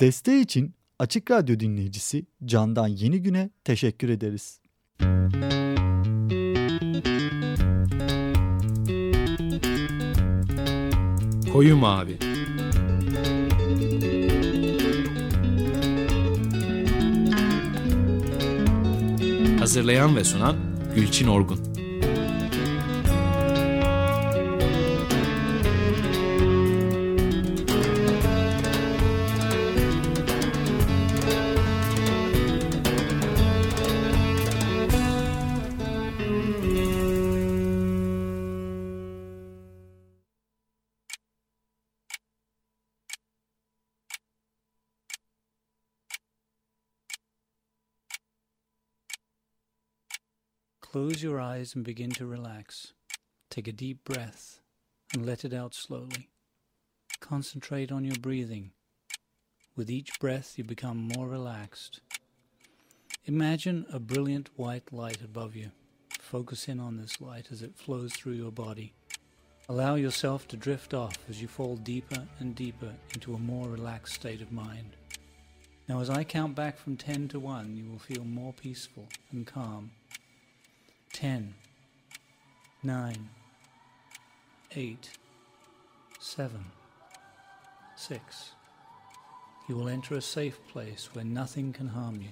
Desteği için Açık Radyo dinleyicisi Candan Yeni Gün'e teşekkür ederiz. Koyu Mavi Hazırlayan ve sunan Gülçin Orgun eyes and begin to relax. Take a deep breath and let it out slowly. Concentrate on your breathing. With each breath, you become more relaxed. Imagine a brilliant white light above you. Focus in on this light as it flows through your body. Allow yourself to drift off as you fall deeper and deeper into a more relaxed state of mind. Now, as I count back from 10 to 1, you will feel more peaceful and calm ten, nine, eight, seven, six. You will enter a safe place where nothing can harm you.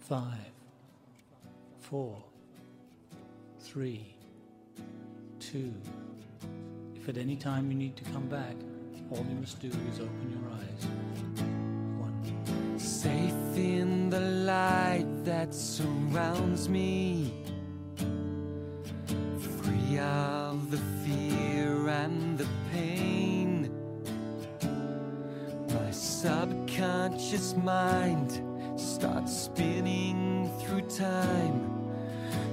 Five, four, three, two. If at any time you need to come back, all you must do is open your eyes. One. Safe in the light that surrounds me mind starts spinning through time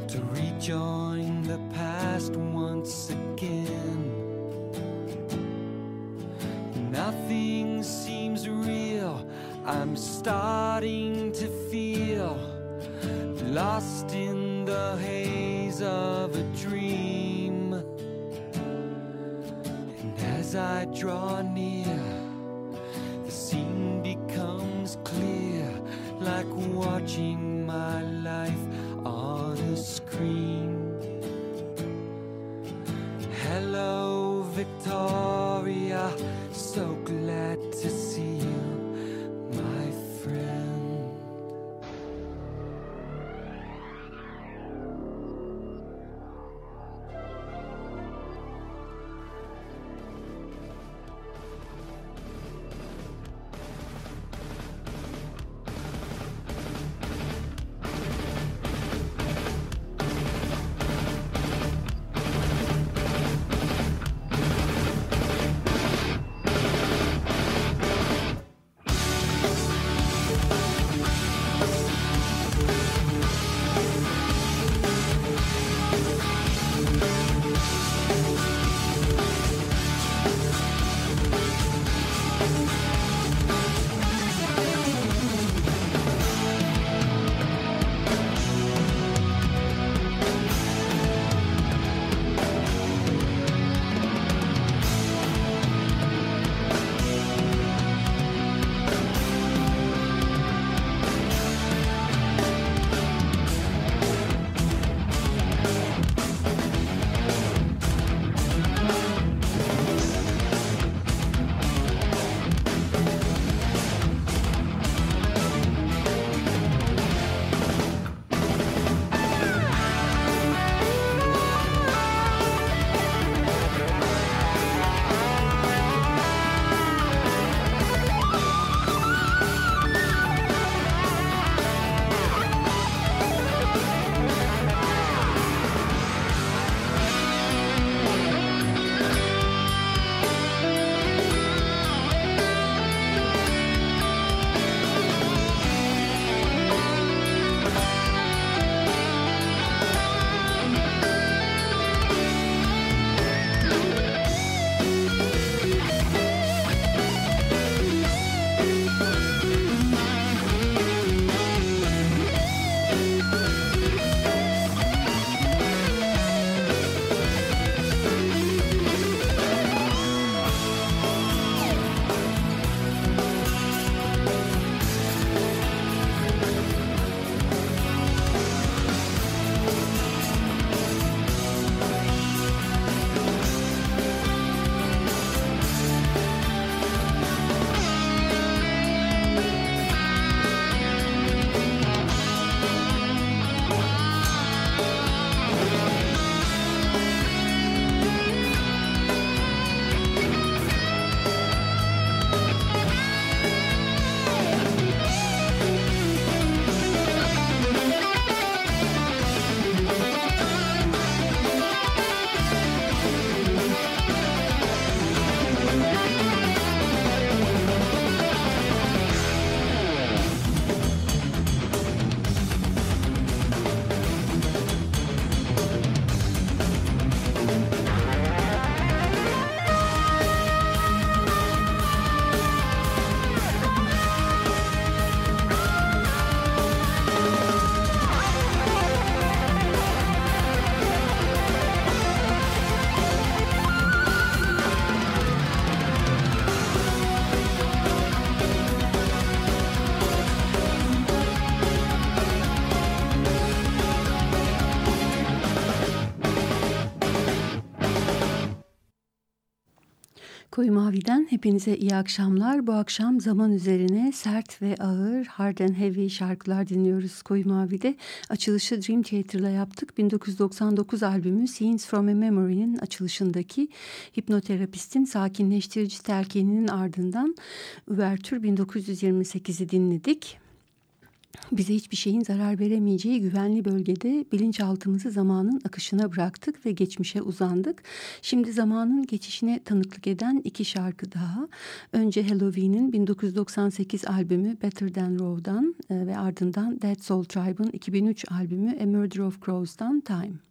to rejoin the past once again. Nothing seems real, I'm starting to feel lost in the haze of a dream. And as I draw near, Mavi'den hepinize iyi akşamlar. Bu akşam zaman üzerine sert ve ağır, hard and heavy şarkılar dinliyoruz Koyu Mavi'de. Açılışı Dream Theater'la yaptık. 1999 albümü Scenes from a Memory'nin açılışındaki hipnoterapistin sakinleştirici telkininin ardından Üvertür 1928'i dinledik bize hiçbir şeyin zarar veremeyeceği güvenli bölgede bilinçaltımızı zamanın akışına bıraktık ve geçmişe uzandık. Şimdi zamanın geçişine tanıklık eden iki şarkı daha. Önce Halloween'in 1998 albümü Better Than Raw'dan e, ve ardından Dead Soul Tribe'ın 2003 albümü A Murder of Crows'dan Time.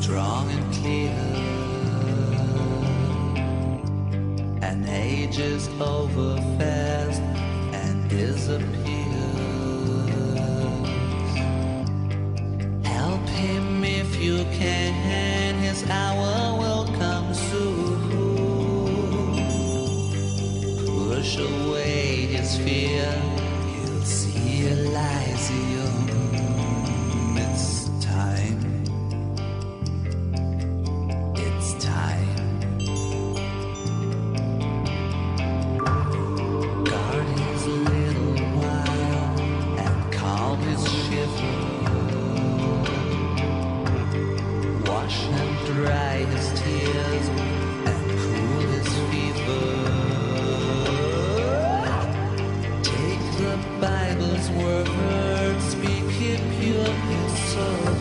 Strong and clear. And ages over fast and disappears. Help him if you can, his hour will come soon. Push away his fear, Bible's words, speak it pure, his soul.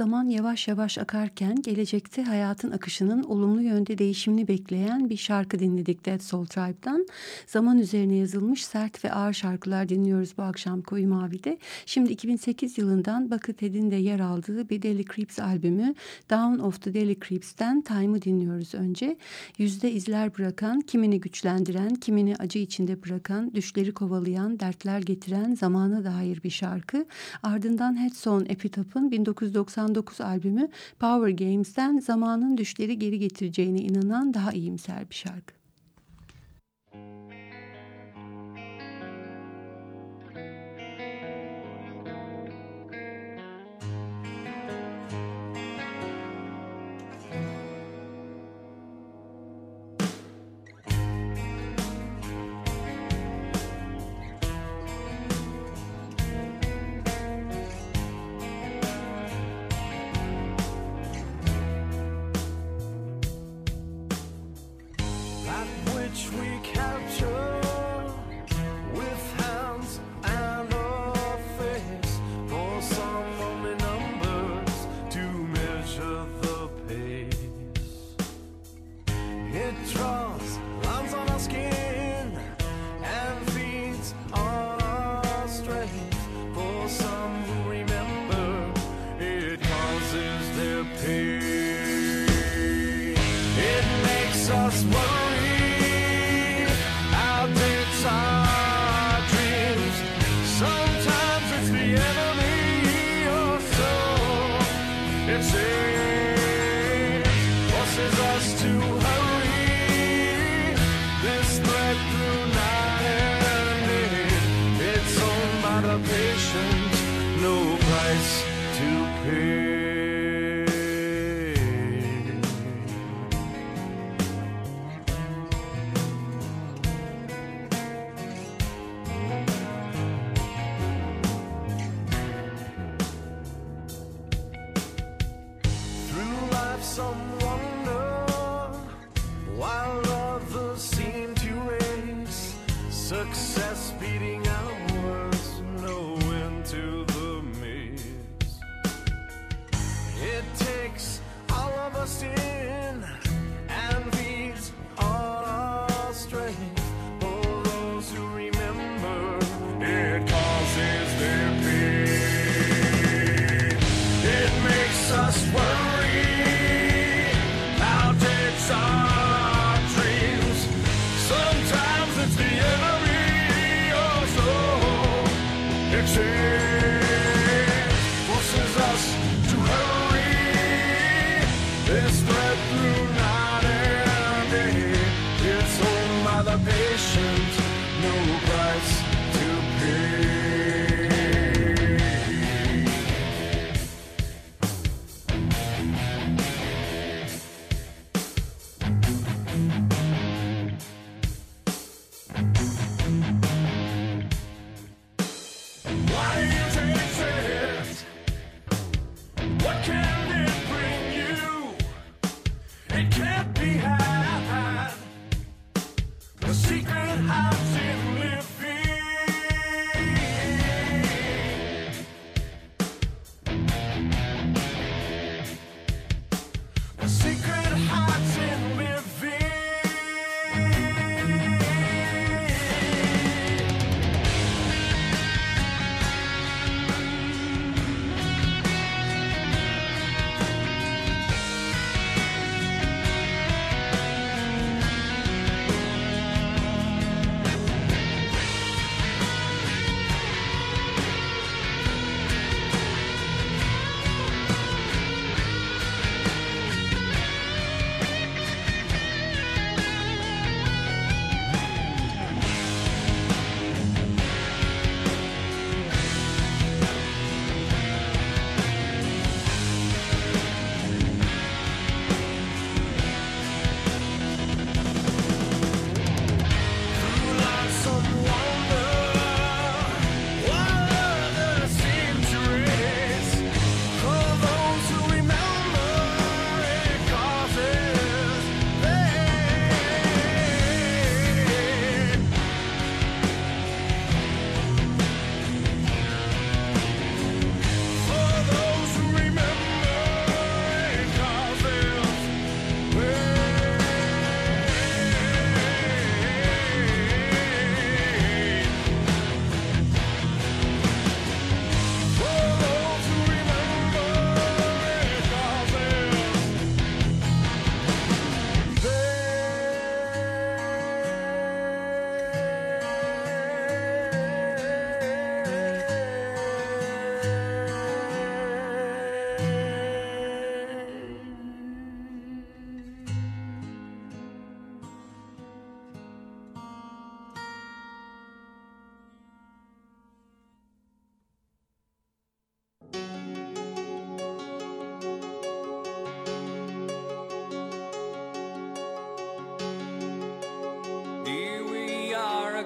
zaman yavaş yavaş akarken gelecekte hayatın akışının olumlu yönde değişimini bekleyen bir şarkı dinledik Dead Soul Tribe'dan. Zaman üzerine yazılmış sert ve ağır şarkılar dinliyoruz bu akşam Koyu Mavi'de. Şimdi 2008 yılından Buckethead'in de yer aldığı bir Daily Creeps albümü Down of the Daily Creeps'ten Time'ı dinliyoruz önce. Yüzde izler bırakan, kimini güçlendiren, kimini acı içinde bırakan, düşleri kovalayan, dertler getiren zamana dair bir şarkı. Ardından Headson Epitap'ın 1990 99 albümü Power Games'ten zamanın düşleri geri getireceğine inanan daha iyimser bir şarkı.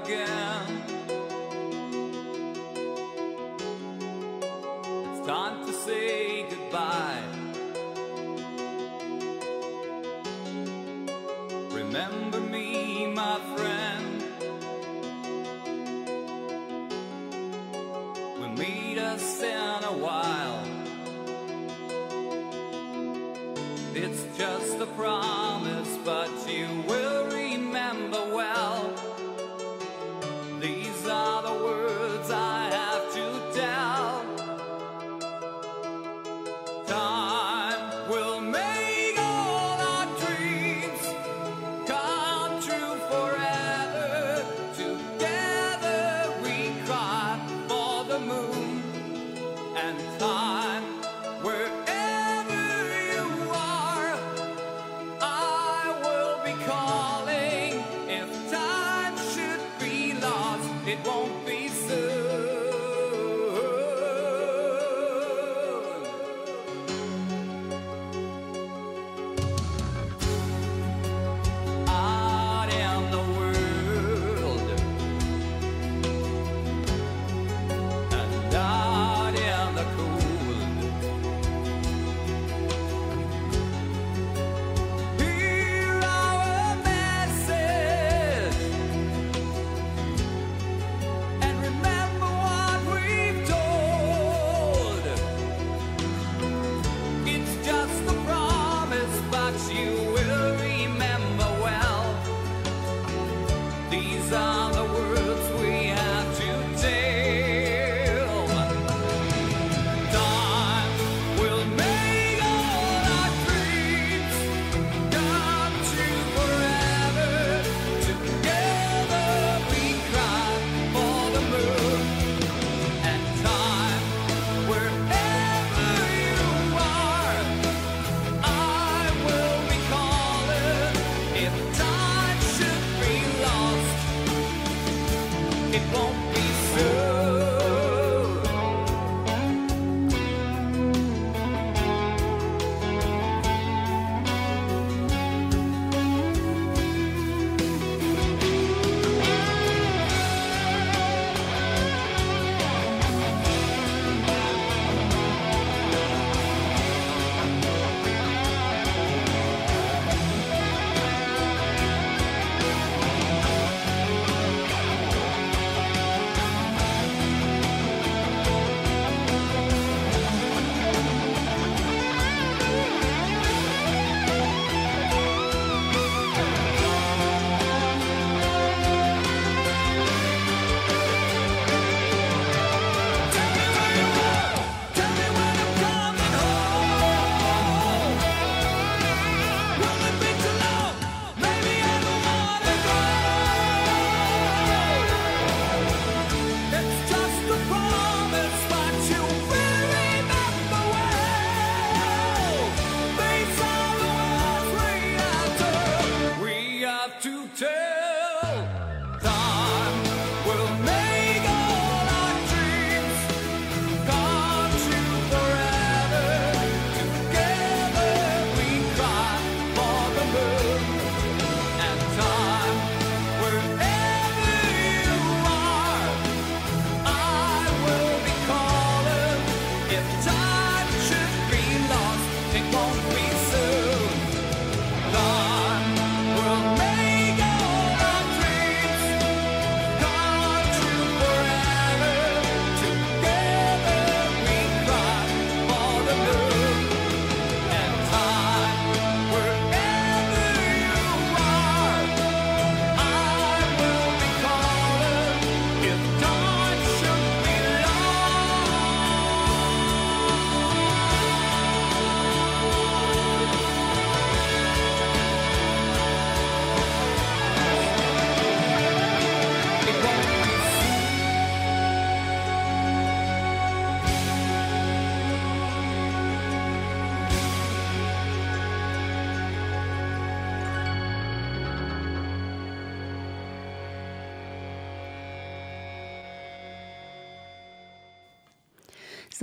Again.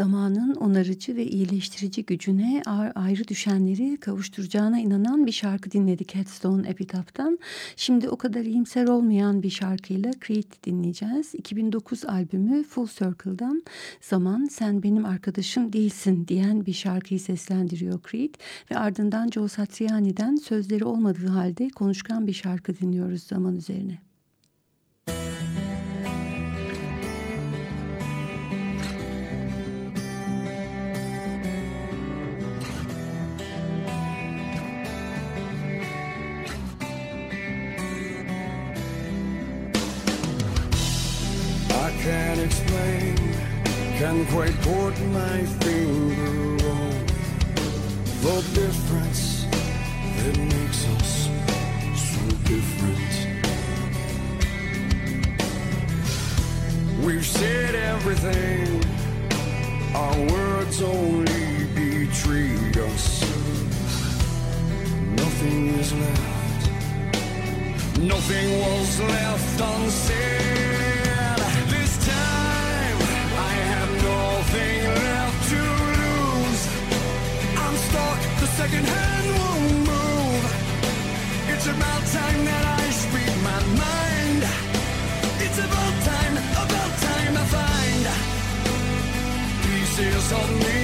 Zamanın onarıcı ve iyileştirici gücüne ayrı düşenleri kavuşturacağına inanan bir şarkı dinledik Headstone Epitaph'tan. Şimdi o kadar iyimser olmayan bir şarkıyla Creed dinleyeceğiz. 2009 albümü Full Circle'dan Zaman Sen Benim Arkadaşım Değilsin diyen bir şarkıyı seslendiriyor Creed ve ardından Joe Satriani'den sözleri olmadığı halde konuşkan bir şarkı dinliyoruz zaman üzerine. Can't put my finger on the difference that makes us so different. We've said everything, our words only betrayed us. Nothing is left, nothing was left unsaid. Second-hand won't move. It's about time that I speak my mind. It's about time, about time I find pieces of me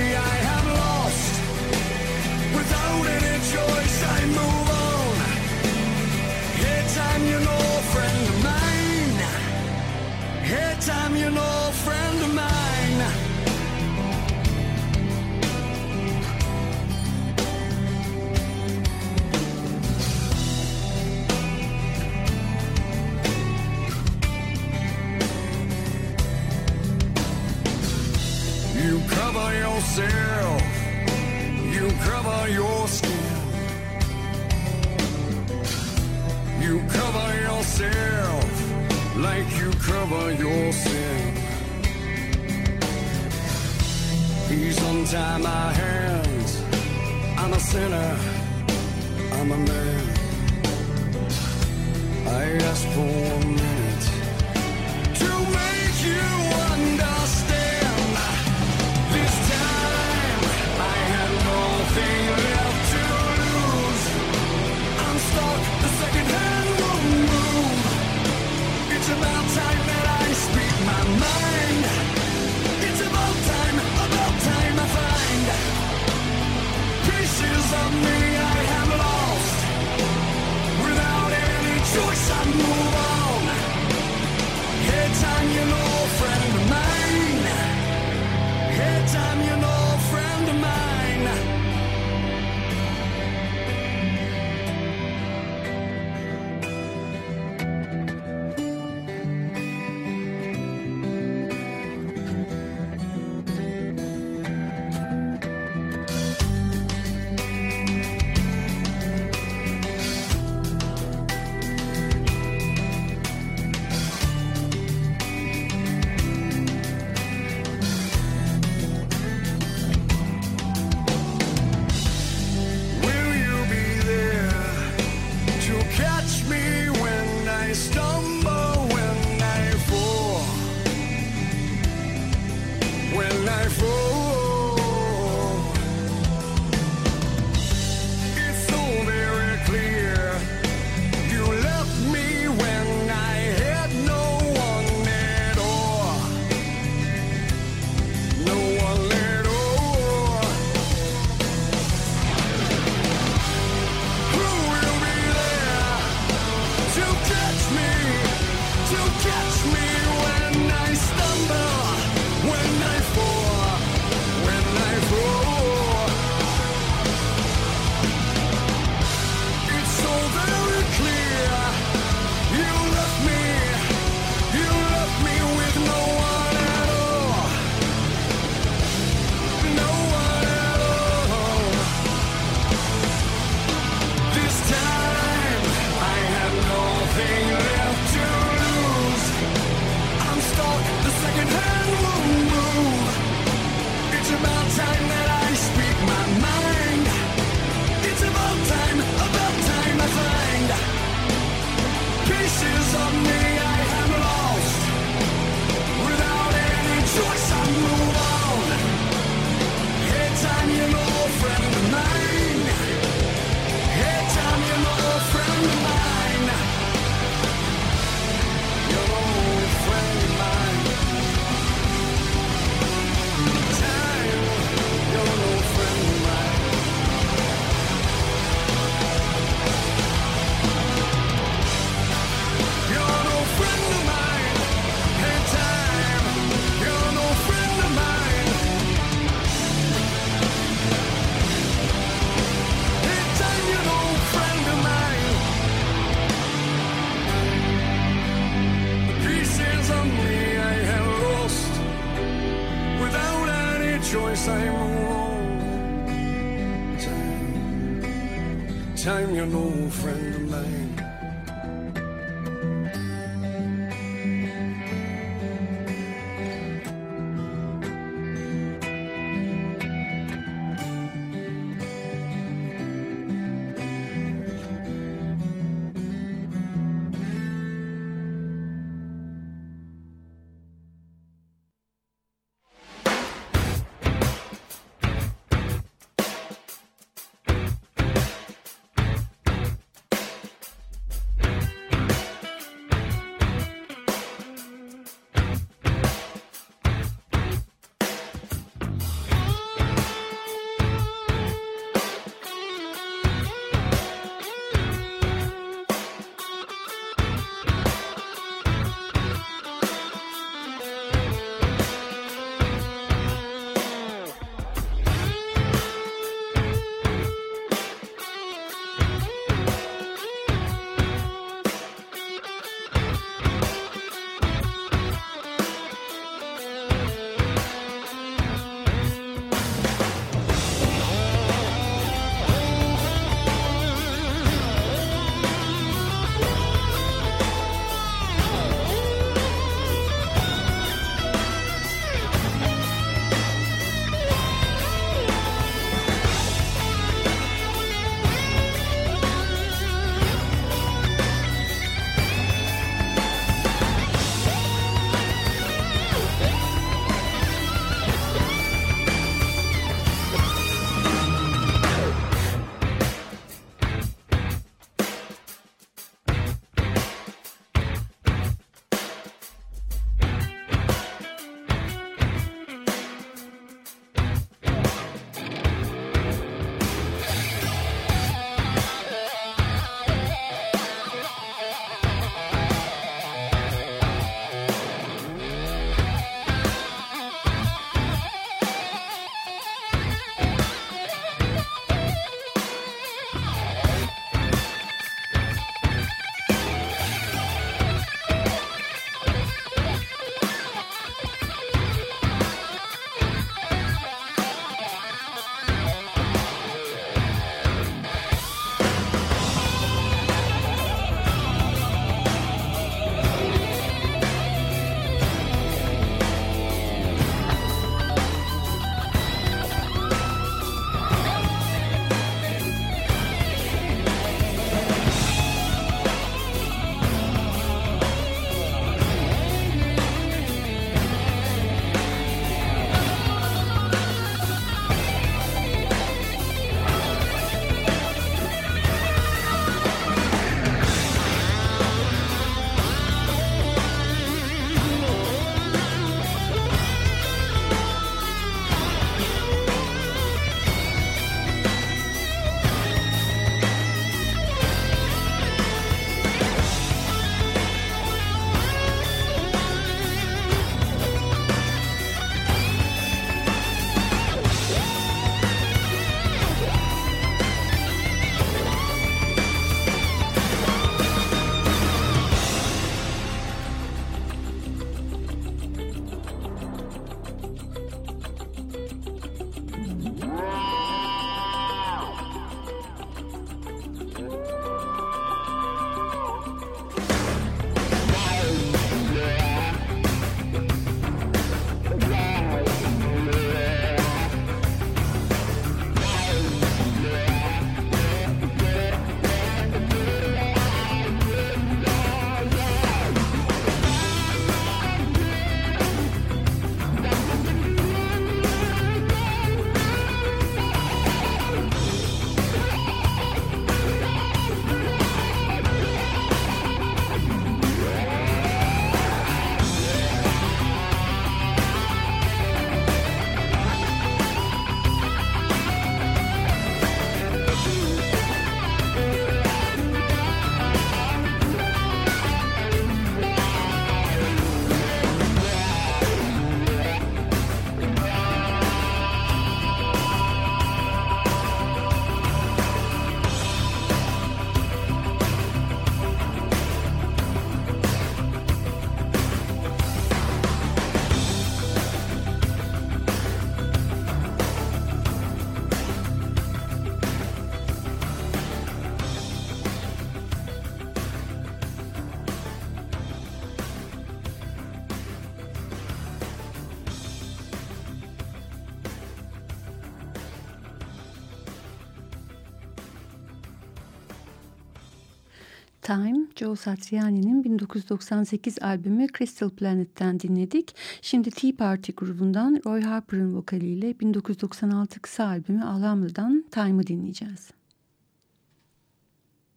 Joe Satriani'nin 1998 albümü Crystal Planet'ten dinledik. Şimdi Tea Party grubundan Roy Harper'ın vokaliyle 1996 kısa albümü Alhambrá'dan Time'ı dinleyeceğiz.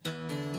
Müzik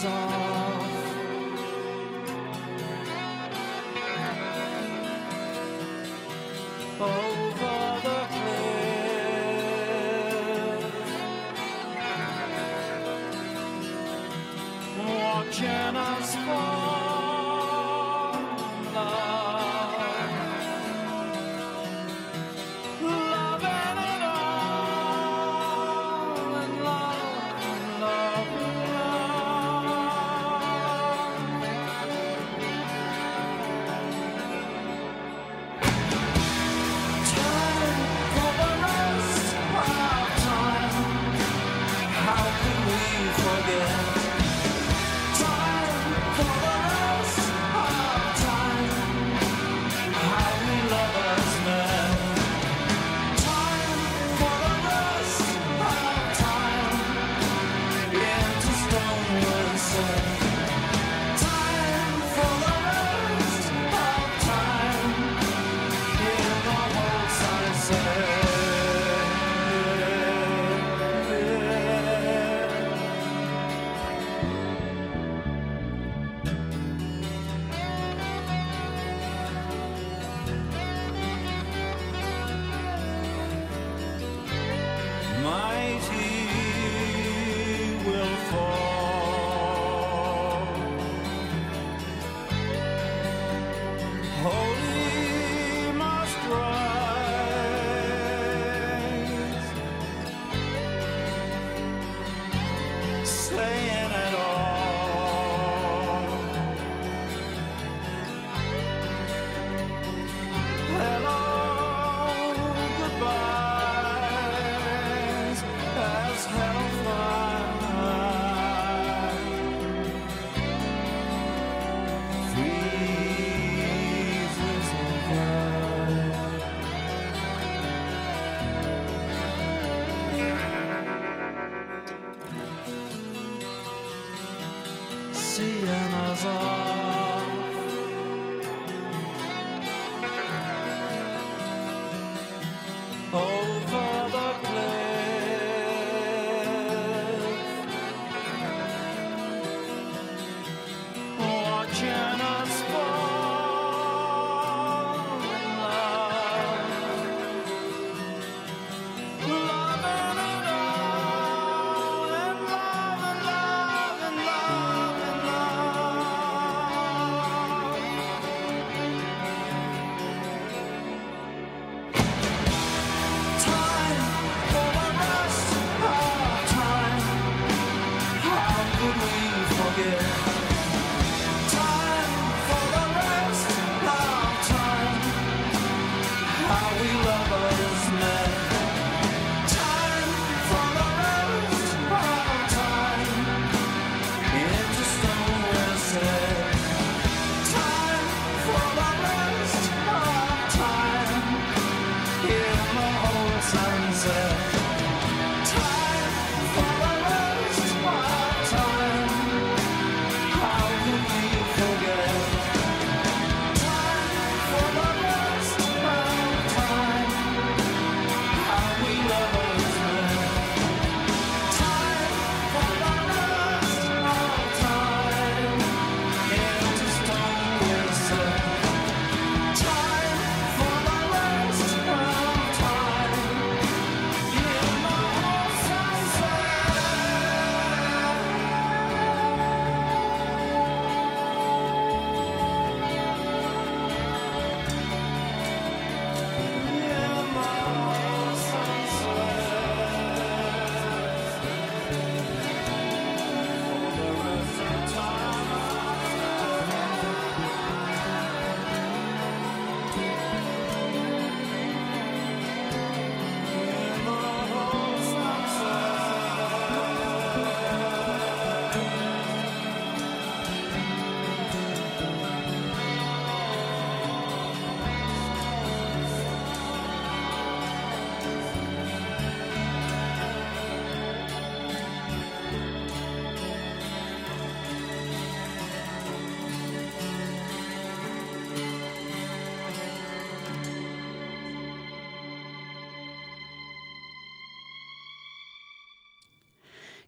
Time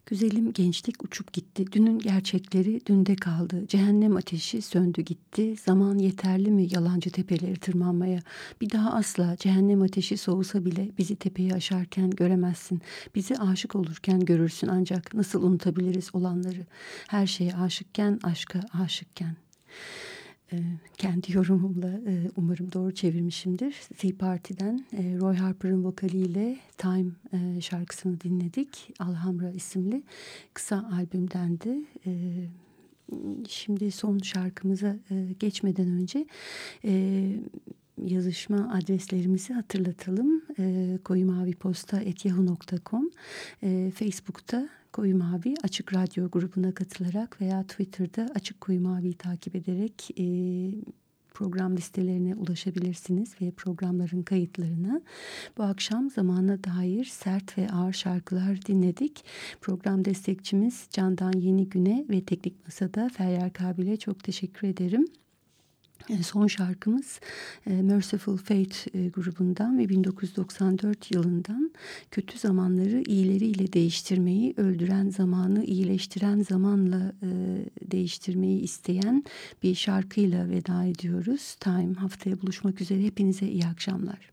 Güzelim gençlik uçup gitti. Dünün gerçekleri dünde kaldı. Cehennem ateşi söndü gitti. Zaman yeterli mi yalancı tepeleri tırmanmaya? Bir daha asla cehennem ateşi soğusa bile bizi tepeyi aşarken göremezsin. Bizi aşık olurken görürsün ancak nasıl unutabiliriz olanları? Her şeye aşıkken, aşka aşıkken. Ee, kendi yorumumla e, umarım doğru çevirmişimdir. Tea Party'den e, Roy Harper'ın vokaliyle Time e, şarkısını dinledik. Alhambra isimli kısa albümdendi. Şimdi son şarkımıza geçmeden önce yazışma adreslerimizi hatırlatalım. koyumaviposta.yahoo.com Facebook'ta Koyu Mavi Açık Radyo grubuna katılarak veya Twitter'da Açık Koyu Mavi'yi takip ederek e, program listelerine ulaşabilirsiniz ve programların kayıtlarına. Bu akşam zamana dair sert ve ağır şarkılar dinledik. Program destekçimiz Candan Yeni Güne ve Teknik Masa'da Feryal Kabil'e çok teşekkür ederim. E, son şarkımız e, Merciful Fate e, grubundan ve 1994 yılından kötü zamanları iyileriyle değiştirmeyi, öldüren zamanı iyileştiren zamanla değiştirmeyi isteyen bir şarkıyla veda ediyoruz. Time haftaya buluşmak üzere hepinize iyi akşamlar.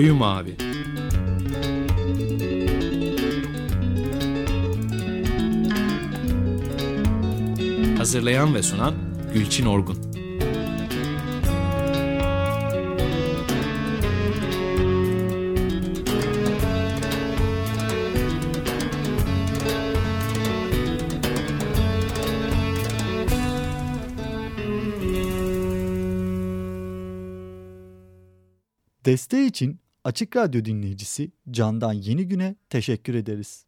Koyu Mavi Hazırlayan ve sunan Gülçin Orgun. Desteği için Açık Radyo dinleyicisi Candan Yeni Gün'e teşekkür ederiz.